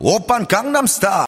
오빤 강남스타